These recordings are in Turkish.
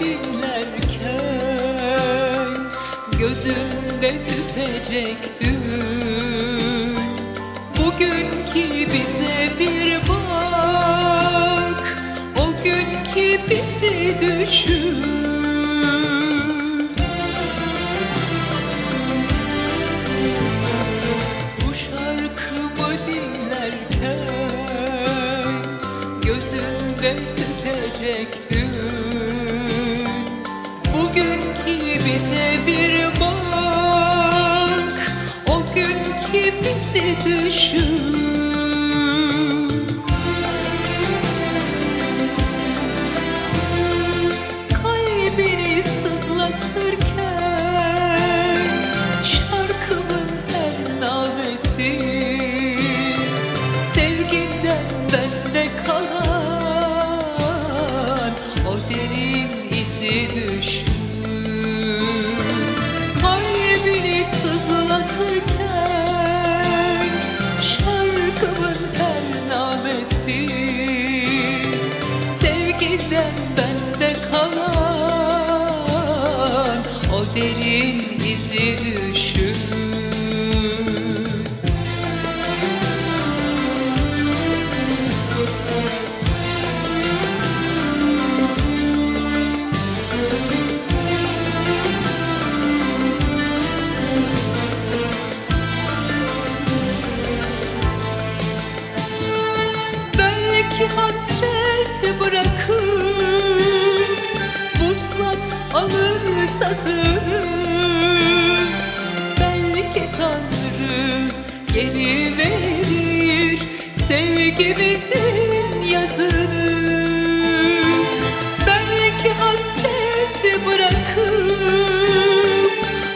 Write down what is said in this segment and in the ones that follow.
dinlerken Gözümde tütecek Bugünkü bize bir bak O günkü bizi düşün. Gözümde tütecek gün bir bak O günkü bizi düşün. Kalbini sızlatırken Şarkımın her navesi Sevginden bende kalan O derin izi düşün derin izi Belki hasret bırakır alır sazını Belki Tanrı geri verir Sevgimizin yazını. Belki hasret bırakır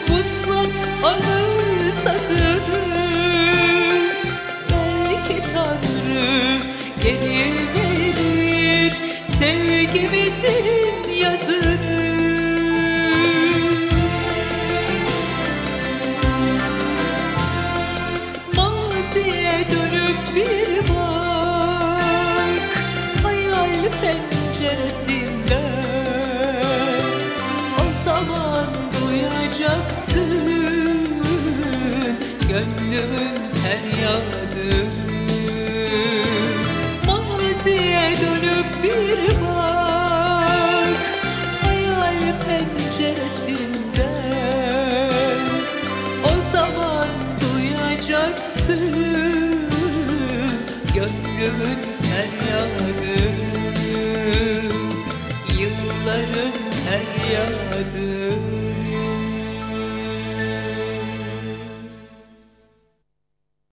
Vuslat alır sazını Belki Tanrı geri verir sevgimizin yazını duyacaksın Gönlümün feryadını Maziye dönüp bir bak Hayal penceresinden. O zaman duyacaksın Gönlümün feryadını Yılların feryadı